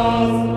Oh.